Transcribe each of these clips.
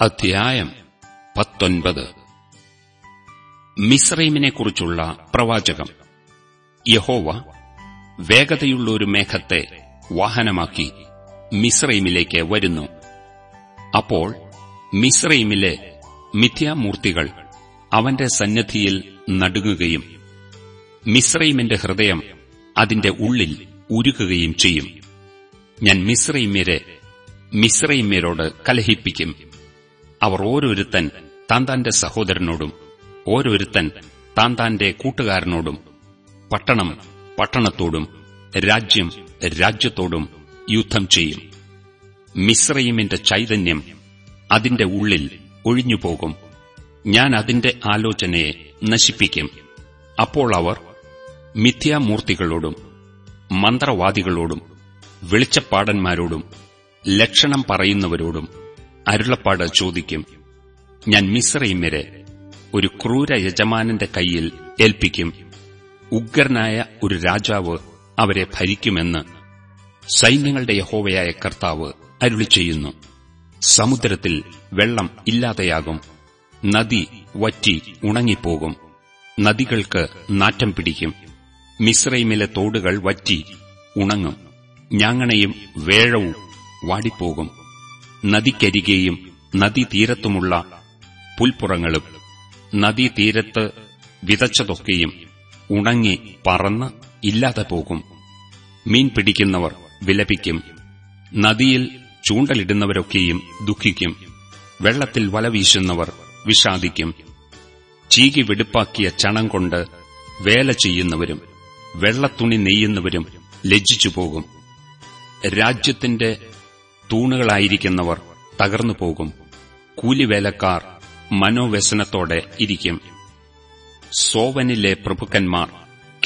അധ്യായം പത്തൊൻപത്. മിസ്രൈമിനെക്കുറിച്ചുള്ള പ്രവാചകം. യഹോവ വേഗതയുള്ള ഒരു മേഘത്തെ വാഹനമാക്കി മിസ്രൈമിലേക്ക് വരുന്നു. അപ്പോൾ മിസ്രൈമിലെ മിഥ്യാമൂർത്തികൾ അവന്റെ സന്നദ്ധിയിൽ നടുങ്ങുകയും മിസ്രൈമിന്റെ ഹൃദയം അതിന്റെ ഉള്ളിൽ ഉരുകുകയും ചെയ്യും. ഞാൻ മിസ്രൈമ്യരെ മിസ്രൈമ്യരോട് കലഹിപ്പിക്കും. അവർ ഓരോരുത്തൻ താൻ താന്റെ സഹോദരനോടും ഓരോരുത്തൻ താൻ താന്റെ കൂട്ടുകാരനോടും പട്ടണം പട്ടണത്തോടും രാജ്യം രാജ്യത്തോടും യുദ്ധം ചെയ്യും. മിശ്രയിമിന്റെ ചൈതന്യം അതിന്റെ ഉള്ളിൽ ഒഴിഞ്ഞുപോകും. ഞാൻ അതിന്റെ ആലോചനയെ നശിപ്പിക്കും. അപ്പോൾ അവർ മിഥ്യാമൂർത്തികളോടും മന്ത്രവാദികളോടും വെളിച്ചപ്പാടന്മാരോടും ലക്ഷണം പറയുന്നവരോടും അരുളപ്പാട് ചോദിക്കും. ഞാൻ മിശ്രയിമരെ ഒരു ക്രൂര യജമാനന്റെ കയ്യിൽ ഏൽപ്പിക്കും. ഉഗ്രനായ ഒരു രാജാവ് അവരെ ഭരിക്കുമെന്ന് സൈന്യങ്ങളുടെ യഹോവയായ കർത്താവ് അരുളി ചെയ്യുന്നു. സമുദ്രത്തിൽ വെള്ളം ഇല്ലാതെയാകും. നദി വറ്റി ഉണങ്ങിപ്പോകും. നദികൾക്ക് നാറ്റം പിടിക്കും. മിസ്രൈമിലെ തോടുകൾ വറ്റി ഉണങ്ങും. ഞാങ്ങണയും വേഴവും വാടിപ്പോകും. നദിക്കരികെയും നദീതീരത്തുമുള്ള പുൽപ്പുറങ്ങളും നദീതീരത്ത് വിതച്ചതൊക്കെയും ഉണങ്ങി പറന്ന് ഇല്ലാതെ പോകും. മീൻ പിടിക്കുന്നവർ വിലപിക്കും. നദിയിൽ ചൂണ്ടലിടുന്നവരൊക്കെയും ദുഃഖിക്കും. വെള്ളത്തിൽ വല വീശുന്നവർ വിഷാദിക്കും. ചീകി വെടുപ്പാക്കിയ ചണം കൊണ്ട് വേല ചെയ്യുന്നവരും വെള്ളത്തുണി നെയ്യുന്നവരും ലജ്ജിച്ചുപോകും. രാജ്യത്തിന്റെ തൂണുകളായിരിക്കുന്നവർ തകർന്നു പോകും. കൂലിവേലക്കാർ മനോവ്യസനത്തോടെ ഇരിക്കും. സോവനിലെ പ്രഭുക്കന്മാർ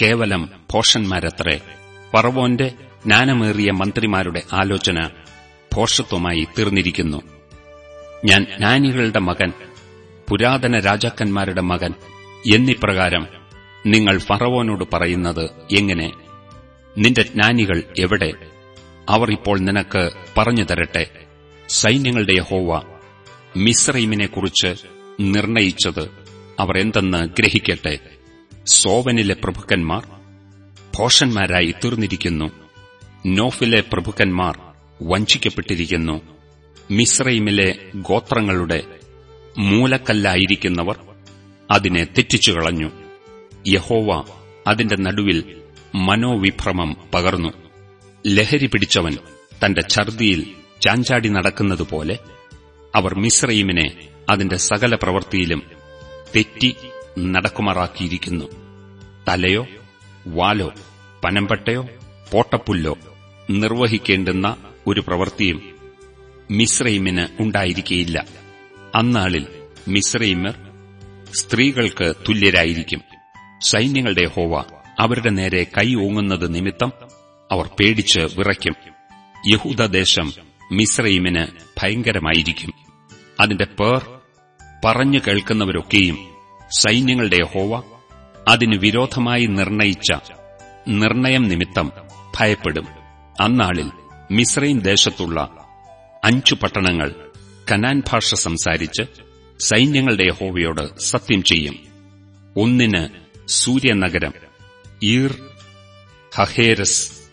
കേവലം ഭോഷന്മാരത്രേ. പറവോന്റെ ജ്ഞാനമേറിയ മന്ത്രിമാരുടെ ആലോചന ഭോഷത്വമായി തീർന്നിരിക്കുന്നു. ഞാൻ ജ്ഞാനികളുടെ മകൻ പുരാതന രാജാക്കന്മാരുടെ മകൻ എന്നിപ്രകാരം നിങ്ങൾ ഫറവോനോട് പറയുന്നത് എങ്ങനെ? നിന്റെ ജ്ഞാനികൾ എവിടെ? അവർ ഇപ്പോൾ നിനക്ക് പറഞ്ഞു തരട്ടെ. സൈന്യങ്ങളുടെ യഹോവ മിസ്രൈമിനെക്കുറിച്ച് നിർണയിച്ചത് അവർ എന്തെന്ന് ഗ്രഹിക്കട്ടെ. സോവനിലെ പ്രഭുക്കന്മാർ ഭോഷന്മാരായി തീർന്നിരിക്കുന്നു. നോഫിലെ പ്രഭുക്കന്മാർ വഞ്ചിക്കപ്പെട്ടിരിക്കുന്നു. മിസ്രൈമിലെ ഗോത്രങ്ങളുടെ മൂലക്കല്ലായിരിക്കുന്നവർ അതിനെ തെറ്റിച്ചു കളഞ്ഞു യഹോവ അതിന്റെ നടുവിൽ മനോവിഭ്രമം പകർന്നു. ലഹരി പിടിച്ചവൻ തന്റെ ഛർദിയിൽ ചാഞ്ചാടി നടക്കുന്നതുപോലെ അവർ മിശ്രയിമിനെ അതിന്റെ സകല പ്രവൃത്തിയിലും തെറ്റി നടക്കുമാറാക്കിയിരിക്കുന്നു. തലയോ വാലോ പനമ്പട്ടയോ പോട്ടപ്പുല്ലോ നിർവഹിക്കേണ്ടുന്ന ഒരു പ്രവൃത്തിയും മിശ്രൈമിന് ഉണ്ടായിരിക്കയില്ല. അന്നാളിൽ മിശ്രൈമർ സ്ത്രീകൾക്ക് തുല്യരായിരിക്കും. സൈന്യങ്ങളുടെ ഹോവ അവരുടെ നേരെ കൈ ഓങ്ങുന്നത് നിമിത്തം അവർ പേടിച്ച് വിറയ്ക്കും. യഹൂദദേശം മിശ്രൈമിന് ഭയങ്കരമായിരിക്കും. അതിന്റെ പേർ പറഞ്ഞു കേൾക്കുന്നവരൊക്കെയും സൈന്യങ്ങളുടെ ഹോവ അതിനു വിരോധമായി നിർണയിച്ച നിർണയം നിമിത്തം ഭയപ്പെടും. അന്നാളിൽ മിശ്രൈം ദേശത്തുള്ള അഞ്ചു പട്ടണങ്ങൾ കനാൻ ഭാഷ സംസാരിച്ച് സൈന്യങ്ങളുടെ ഹോവയോട് സത്യം ചെയ്യും. ഒന്നിന് സൂര്യനഗരം ഈർ ഹഹേരസ്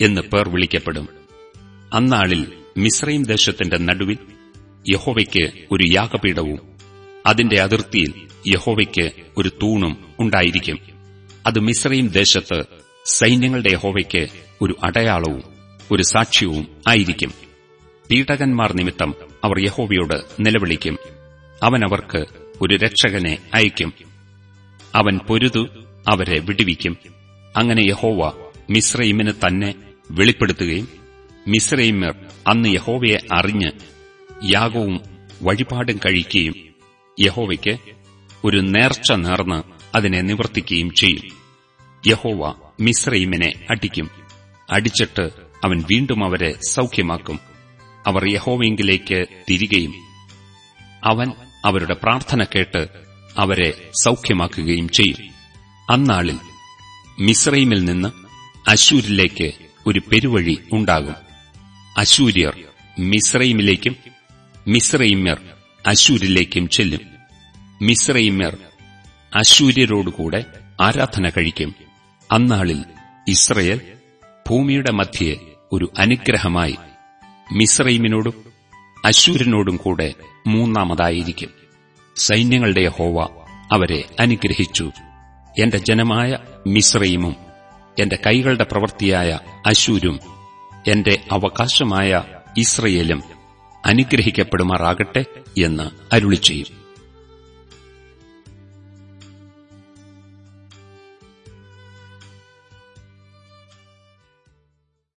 എന്ന് പേർ വിളിക്കപ്പെടും. അന്നാളിൽ മിശ്രൈം ദേശത്തിന്റെ നടുവിൽ യഹോവയ്ക്ക് ഒരു യാഗപീഠവും അതിന്റെ അതിർത്തിയിൽ യഹോവയ്ക്ക് ഒരു തൂണും ഉണ്ടായിരിക്കും. അത് മിശ്രൈം ദേശത്ത് സൈന്യങ്ങളുടെ യഹോവയ്ക്ക് ഒരു അടയാളവും ഒരു സാക്ഷ്യവും ആയിരിക്കും. പീഡകന്മാർ നിമിത്തം അവർ യഹോവയോട് നിലവിളിക്കും. അവൻ അവർക്ക് ഒരു രക്ഷകനെ അയക്കും അവൻ പൊരുതു അവരെ വിടുവിക്കും. അങ്ങനെ യഹോവ മിശ്രൈമിന് തന്നെ വെളിപ്പെടുത്തുകയും മിശ്രൈമ്യർ അന്ന് യഹോവയെ അറിഞ്ഞ് യാഗവും വഴിപാടും കഴിക്കുകയും യഹോവയ്ക്ക് ഒരു നേർച്ച നേർന്ന് അതിനെ നിവർത്തിക്കുകയും ചെയ്യും. യഹോവ മിശ്രൈമിനെ അടിക്കും. അടിച്ചിട്ട് അവൻ വീണ്ടും അവരെ സൗഖ്യമാക്കും. അവർ യഹോവയെങ്കിലേക്ക് തിരികെയും അവൻ അവരുടെ പ്രാർത്ഥന കേട്ട് അവരെ സൗഖ്യമാക്കുകയും ചെയ്യും. അന്നാളിൽ മിസ്രൈമിൽ നിന്ന് അശൂരിലേക്ക് ഒരു പെരുവഴി ഉണ്ടാകും. അശൂര്യർ മിശ്രൈമിലേക്കും മിശ്രൈമ്യർ അശൂരിലേക്കും ചെല്ലും. മിശ്രൈമ്യർ അശൂര്യരോടുകൂടെ ആരാധന കഴിക്കും. അന്നാളിൽ ഇസ്രയേൽ ഭൂമിയുടെ മധ്യേ ഒരു അനുഗ്രഹമായി മിസ്രൈമിനോടും അശൂരനോടും കൂടെ മൂന്നാമതായിരിക്കും. സൈന്യങ്ങളുടെ ഹോവ അവരെ അനുഗ്രഹിച്ചു. എന്റെ ജനമായ മിശ്രൈമും എന്റെ കൈകളുടെ പ്രവൃത്തിയായ അശൂരും എന്റെ അവകാശമായ ഇസ്രയേലും അനുഗ്രഹിക്കപ്പെടുമാറാകട്ടെ എന്ന് അരുളി